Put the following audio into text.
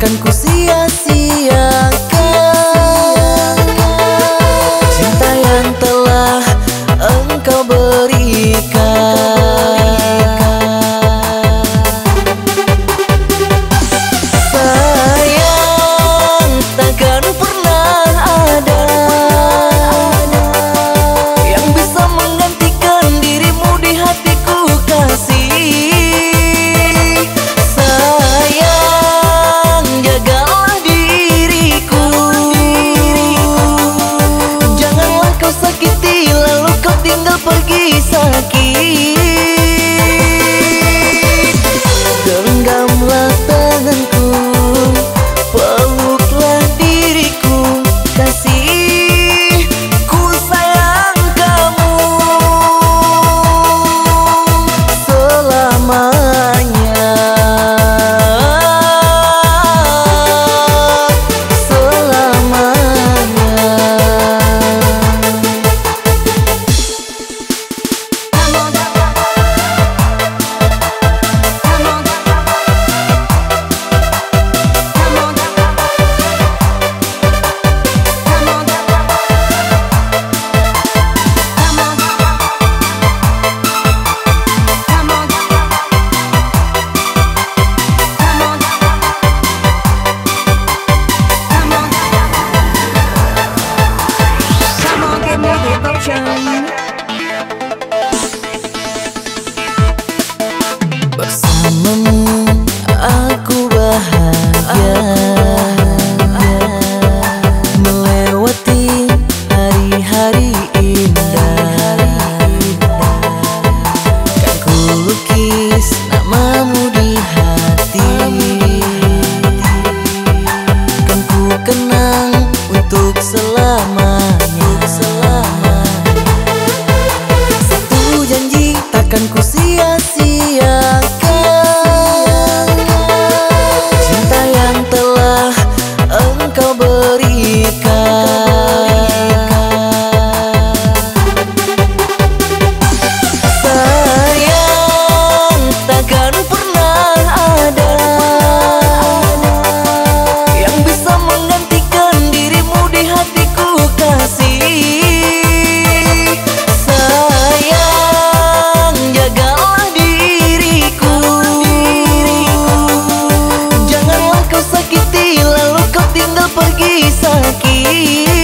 Akan ku Bersamamu aku bahagia. Melewati hari-hari indah. Kan ku lukis सकी।